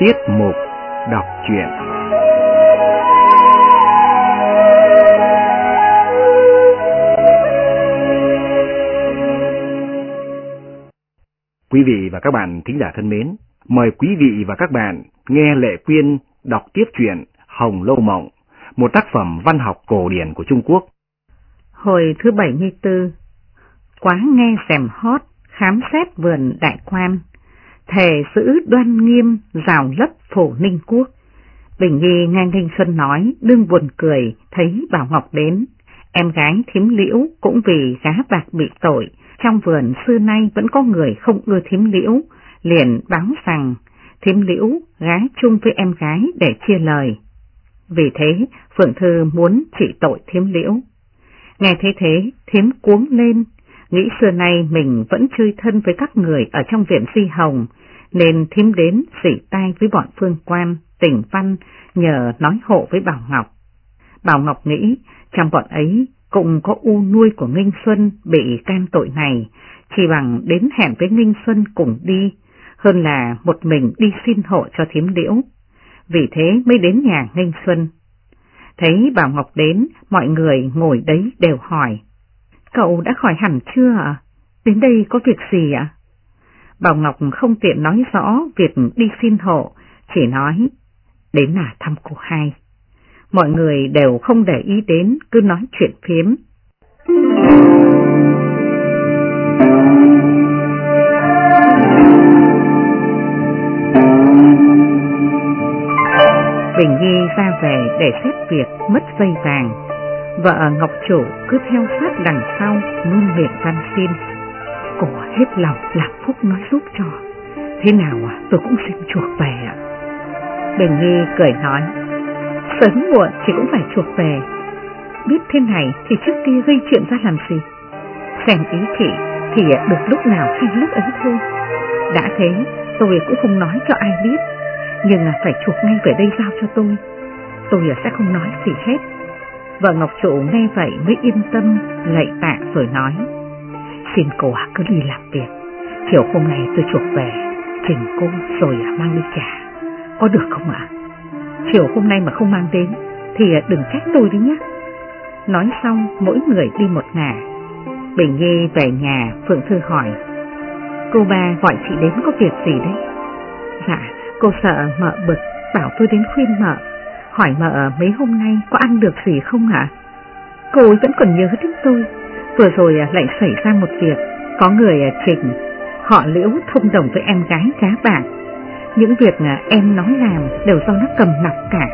Tiết mục đọc truyện Quý vị và các bạn thính giả thân mến, mời quý vị và các bạn nghe Lệ Quyên đọc tiếp truyện Hồng Lâu Mộng, một tác phẩm văn học cổ điển của Trung Quốc. Hồi thứ 74 Quá nghe xèm hót, khám xét vườn đại quan, thề giữ đoan nghiêm rào lấp phổ ninh quốc. Bình Nhi nghe Ninh Xuân nói, đương buồn cười, thấy Bảo Ngọc đến. Em gái thím liễu cũng vì gá bạc bị tội, trong vườn xưa nay vẫn có người không ưa thím liễu, liền báo rằng thím liễu gái chung với em gái để chia lời. Vì thế, Phượng Thư muốn trị tội thím liễu. Nghe thế thế, thím cuống lên, nghĩ xưa nay mình vẫn chơi thân với các người ở trong viện di hồng, nên thím đến xỉ tay với bọn phương quan, tỉnh văn, nhờ nói hộ với Bảo Ngọc. Bảo Ngọc nghĩ, trong bọn ấy cũng có u nuôi của Nghinh Xuân bị can tội này, chỉ bằng đến hẹn với Nghinh Xuân cùng đi, hơn là một mình đi xin hộ cho thím liễu. Vì thế mới đến nhà Nghinh Xuân. Thấy Bảo Ngọc đến, mọi người ngồi đấy đều hỏi. Cậu đã khỏi hẳn chưa ạ? Đến đây có việc gì ạ? Bảo Ngọc không tiện nói rõ việc đi xin hộ, chỉ nói, đến là thăm cô hai. Mọi người đều không để ý đến, cứ nói chuyện phiếm. Bình Nhi ra về để xét việc mất dây vàng. Vợ Ngọc Chủ cứ theo sát đằng sau, luôn miệng văn xin cổ hết lòng làm phúc nói giúp cho. Thế nào à, tôi cũng xin chuộc về ạ. Bình Nhi cười nói, sớm muộn thì cũng phải chuộc về. Biết thế này thì trước kia gây chuyện ra làm gì? Xem ý thị thì được lúc nào hay lúc ấy thôi. Đã thế, tôi cũng không nói cho ai biết nhưng là phải chuộc ngay về đây giao cho tôi. Tôi à, sẽ không nói gì hết. Vợ Ngọc Trụ nghe vậy mới yên tâm, lạy tạ rồi nói. Xin cô cứ đi làm việc. Chiều hôm nay tôi chuộc về, trình cô rồi mang đi trả. Có được không ạ? Chiều hôm nay mà không mang đến, thì đừng trách tôi đi nhé. Nói xong, mỗi người đi một ngả. Bình Nhi về nhà, Phượng Thư hỏi. Cô ba gọi chị đến có việc gì đấy? Dạ, Cô sợ mợ bực, bảo tôi đến khuyên mợ, hỏi mợ mấy hôm nay có ăn được gì không hả? Cô ấy vẫn còn nhớ đến tôi, vừa rồi à, lại xảy ra một việc, có người à, trình, họ liễu thông đồng với em gái cá bạc. Những việc à, em nói làm đều do nó cầm nọc cả.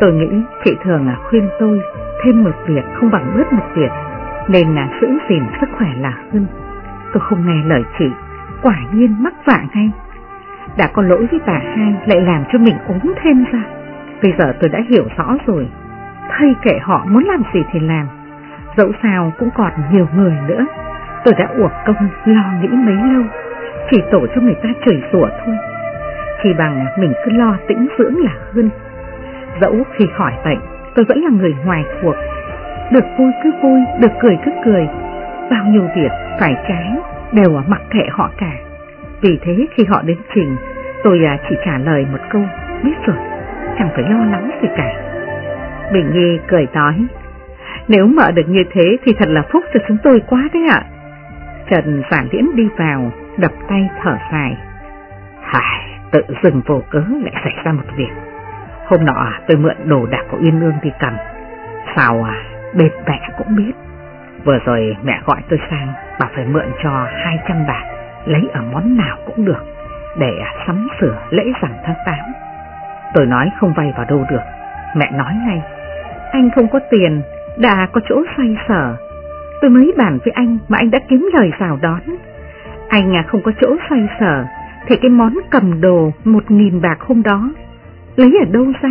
Tôi nghĩ chị thường khuyên tôi thêm một việc không bằng bớt một việc, nên là giữ gìn sức khỏe là hơn. Tôi không nghe lời chị, quả nhiên mắc vạ ngay đã có lỗi với bà hai lại làm cho mình ốm thêm ra. Bây giờ tôi đã hiểu rõ rồi, thay kệ họ muốn làm gì thì làm, dẫu sao cũng còn nhiều người nữa. Tôi đã uổng công lo nghĩ mấy lâu, chỉ tổ cho người ta chửi rủa thôi. Chỉ bằng mình cứ lo tĩnh dưỡng là hơn. Dẫu khi khỏi bệnh, tôi vẫn là người ngoài cuộc. Được vui cứ vui, được cười cứ cười. Bao nhiêu việc phải trái đều mặc kệ họ cả. Vì thế khi họ đến trình, tôi à, chỉ trả lời một câu, biết rồi, chẳng phải lo lắng gì cả. Bình Nhi cười nói, nếu mở được như thế thì thật là phúc cho chúng tôi quá đấy ạ. Trần Phản Liễn đi vào, đập tay thở dài. Hài, tự dừng vô cớ lại xảy ra một việc. Hôm nọ tôi mượn đồ đạc của Yên Ương đi cầm. Sao à, bên mẹ cũng biết. Vừa rồi mẹ gọi tôi sang, bà phải mượn cho 200 bạc lấy ở món nào cũng được, để sắm sửa lễ rằm tháng 8. Tôi nói không vay vào đâu được, mẹ nói ngay, anh không có tiền, đã có chỗ xoay sở. Tôi mới bàn với anh mà anh đã kiếm lời rào đón. Anh à không có chỗ xoay sở, thì cái món cầm đồ một nghìn bạc hôm đó, lấy ở đâu ra?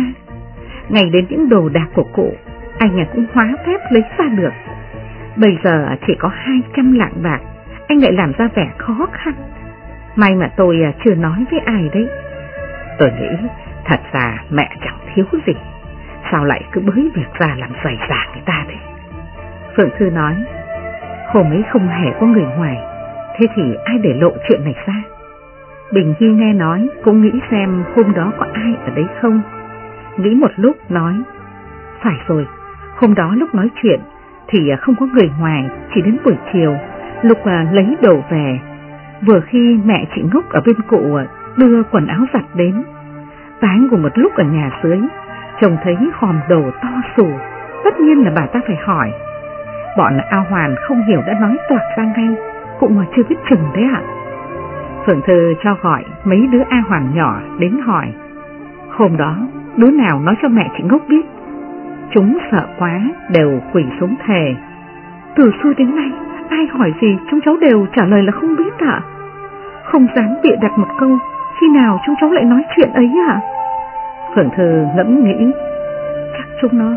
Ngày đến những đồ đạc của cụ, anh à cũng hóa phép lấy ra được. Bây giờ à, chỉ có 200 lạng bạc, anh lại làm ra vẻ khó khăn. May mà tôi à, chưa nói với ai đấy. Tôi nghĩ thật ra mẹ chẳng thiếu gì, sao lại cứ bới việc ra làm dày giả người ta thế? Phượng Thư nói, hôm ấy không hề có người ngoài, thế thì ai để lộ chuyện này ra? Bình Hy nghe nói cũng nghĩ xem hôm đó có ai ở đấy không. Nghĩ một lúc nói, phải rồi, hôm đó lúc nói chuyện thì không có người ngoài, chỉ đến buổi chiều, lúc à, lấy đồ về. Vừa khi mẹ chị Ngốc ở bên cụ à, đưa quần áo giặt đến, ván cùng một lúc ở nhà dưới, chồng thấy hòm đồ to sù, tất nhiên là bà ta phải hỏi. Bọn ao hoàn không hiểu đã nói toạc ra ngay, cũng mà chưa biết chừng đấy ạ. Phượng Thư cho gọi mấy đứa A Hoàn nhỏ đến hỏi. Hôm đó, đứa nào nói cho mẹ chị Ngốc biết. Chúng sợ quá, đều quỳ xuống thề. Từ xưa đến nay, ai hỏi gì chúng cháu đều trả lời là không biết ạ. Không dám bịa đặt một câu, khi nào chúng cháu lại nói chuyện ấy ạ? Phượng Thư ngẫm nghĩ, chắc chúng nó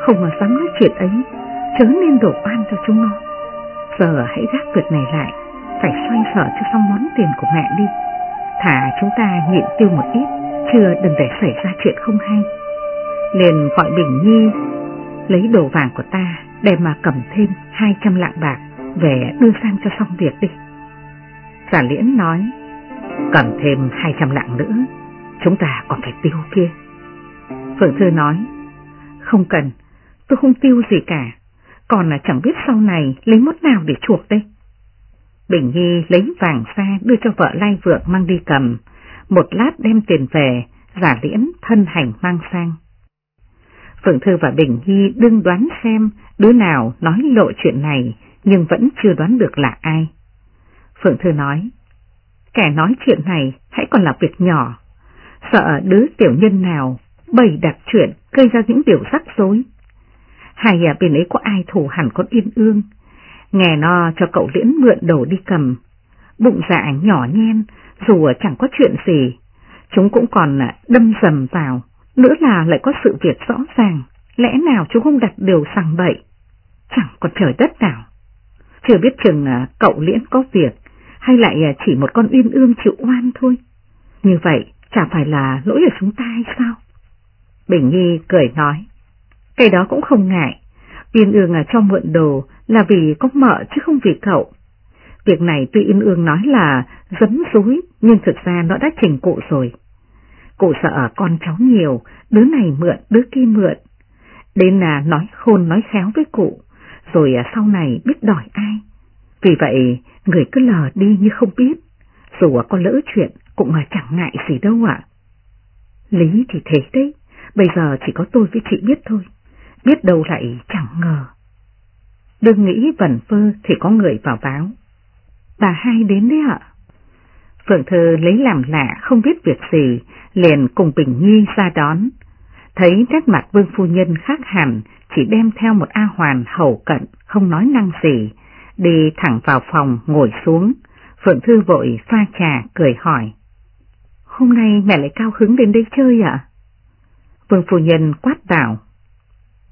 không mà dám nói chuyện ấy, chớ nên đổ oan cho chúng nó. Giờ hãy gác việc này lại, phải xoay sở cho xong món tiền của mẹ đi. Thả chúng ta nhịn tiêu một ít, chưa đừng để xảy ra chuyện không hay. Liền gọi Bình Nhi lấy đồ vàng của ta để mà cầm thêm 200 lạng bạc về đưa sang cho xong việc đi. Giả liễn nói, cầm thêm 200 lạng nữa, chúng ta còn phải tiêu kia. Phượng Thư nói, không cần, tôi không tiêu gì cả, còn là chẳng biết sau này lấy mốt nào để chuộc đây. Bình Nhi lấy vàng ra đưa cho vợ Lai Vượng mang đi cầm, một lát đem tiền về, giả liễn thân hành mang sang. Phượng Thư và Bình Nhi đương đoán xem đứa nào nói lộ chuyện này nhưng vẫn chưa đoán được là ai. Phượng Thư nói, kẻ nói chuyện này hãy còn là việc nhỏ, sợ đứa tiểu nhân nào bày đặt chuyện gây ra những điều rắc rối. Hai nhà bên ấy có ai thủ hẳn con yên ương, nghe nó cho cậu liễn mượn đồ đi cầm, bụng dạ nhỏ nhen, dù chẳng có chuyện gì, chúng cũng còn à, đâm dầm vào, nữa là lại có sự việc rõ ràng, lẽ nào chúng không đặt điều sằng bậy, chẳng còn trời đất nào. Chưa biết chừng à, cậu liễn có việc, hay lại à, chỉ một con yên ương chịu oan thôi. Như vậy, chả phải là lỗi ở chúng ta hay sao? Bình Nhi cười nói, cái đó cũng không ngại, Yên ương cho mượn đồ là vì có mợ chứ không vì cậu. Việc này tuy Yên Ương nói là dấm dối, nhưng thực ra nó đã trình cụ rồi. Cụ sợ con cháu nhiều, đứa này mượn, đứa kia mượn. Đến là nói khôn nói khéo với cụ, rồi à, sau này biết đòi ai. Vì vậy, người cứ lờ đi như không biết, dù có lỡ chuyện cũng mà chẳng ngại gì đâu ạ. Lý thì thế đấy, bây giờ chỉ có tôi với chị biết thôi, biết đâu lại chẳng ngờ. Đừng nghĩ vẩn vơ thì có người vào báo. Bà hai đến đấy ạ. Phượng Thư lấy làm lạ không biết việc gì, liền cùng Bình Nhi ra đón. Thấy nét mặt vương phu nhân khác hẳn, chỉ đem theo một A Hoàn hầu cận, không nói năng gì, đi thẳng vào phòng ngồi xuống. Phượng Thư vội pha trà cười hỏi. Hôm nay mẹ lại cao hứng đến đây chơi ạ? Vương phu nhân quát vào.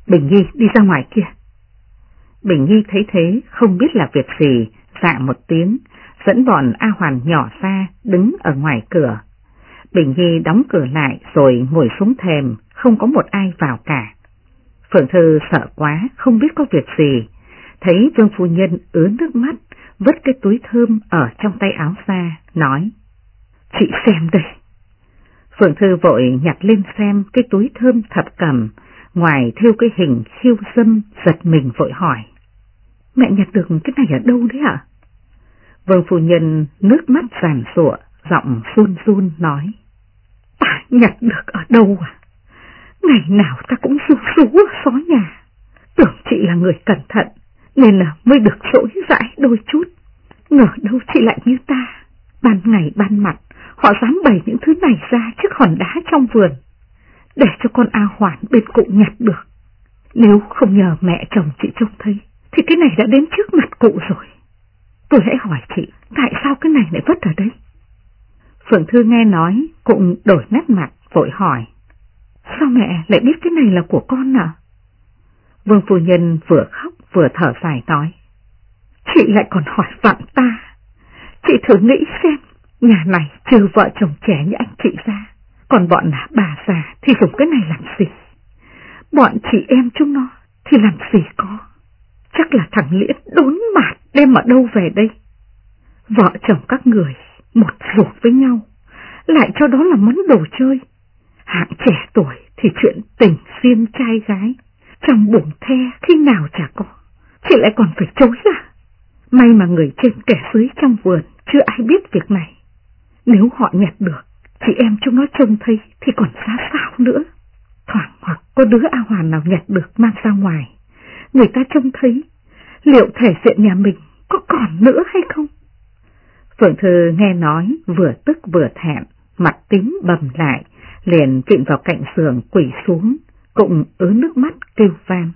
Bình Nhi đi ra ngoài kia. Bình Nhi thấy thế không biết là việc gì, dạ một tiếng, dẫn bọn A Hoàn nhỏ ra đứng ở ngoài cửa. Bình Nhi đóng cửa lại rồi ngồi xuống thềm, không có một ai vào cả. Phượng Thư sợ quá, không biết có việc gì, thấy Vương Phu Nhân ứa nước mắt, vứt cái túi thơm ở trong tay áo ra, nói, Chị xem đây. Phượng Thư vội nhặt lên xem cái túi thơm thập cầm, ngoài theo cái hình khiêu dâm giật mình vội hỏi. Mẹ nhặt được cái này ở đâu đấy ạ? Vương phu nhân nước mắt giàn rụa, giọng run run nói. Ta nhặt được ở đâu à? Ngày nào ta cũng rú rú ở xó nhà. Tưởng chị là người cẩn thận, nên là mới được dỗi dãi đôi chút. Ngờ đâu chị lại như ta, ban ngày ban mặt, họ dám bày những thứ này ra trước hòn đá trong vườn, để cho con A Hoàn bên cụ nhặt được. Nếu không nhờ mẹ chồng chị trông thấy, thì cái này đã đến trước mặt cụ rồi. Tôi hãy hỏi chị, tại sao cái này lại vứt ở đây? Phượng Thư nghe nói, cũng đổi nét mặt, vội hỏi. Sao mẹ lại biết cái này là của con à? Vương Phu Nhân vừa khóc vừa thở dài nói. Chị lại còn hỏi vặn ta. Chị thử nghĩ xem, nhà này trừ vợ chồng trẻ như anh chị ra, còn bọn bà già thì dùng cái này làm gì? Bọn chị em chúng nó thì làm gì có? Chắc là thằng Liễn đốn mạt đem ở đâu về đây. Vợ chồng các người một ruột với nhau, lại cho đó là món đồ chơi. Hạng trẻ tuổi thì chuyện tình riêng trai gái, trong bụng the khi nào chả có, chị lại còn phải chối à? May mà người trên kẻ dưới trong vườn chưa ai biết việc này. Nếu họ nhặt được, chị em chúng nó trông thấy thì còn giá sao nữa. Thoảng hoặc có đứa A Hoàn nào nhặt được mang ra ngoài, người ta trông thấy, liệu thể diện nhà mình có còn nữa hay không? Phượng Thư nghe nói vừa tức vừa thẹn, mặt tím bầm lại, liền trịnh vào cạnh giường quỷ xuống, cũng ứ nước mắt kêu vang.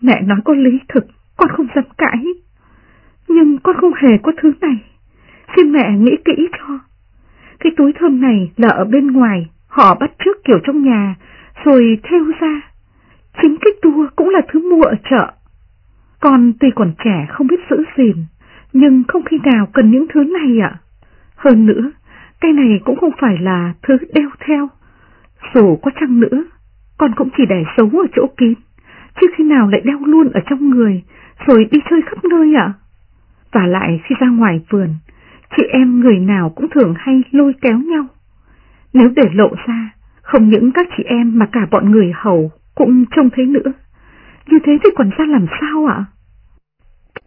Mẹ nói có lý thực, con không dám cãi, nhưng con không hề có thứ này, xin mẹ nghĩ kỹ cho. Cái túi thơm này là ở bên ngoài, họ bắt trước kiểu trong nhà, rồi theo ra. Chính cái tua cũng là thứ mua ở chợ. Con tuy còn trẻ không biết giữ gìn, nhưng không khi nào cần những thứ này ạ. Hơn nữa, cái này cũng không phải là thứ đeo theo. Dù có chăng nữa, con cũng chỉ để xấu ở chỗ kín, chứ khi nào lại đeo luôn ở trong người, rồi đi chơi khắp nơi ạ. Và lại khi ra ngoài vườn, chị em người nào cũng thường hay lôi kéo nhau. Nếu để lộ ra, không những các chị em mà cả bọn người hầu cũng trông thấy nữa. Như thế thì còn ra làm sao ạ?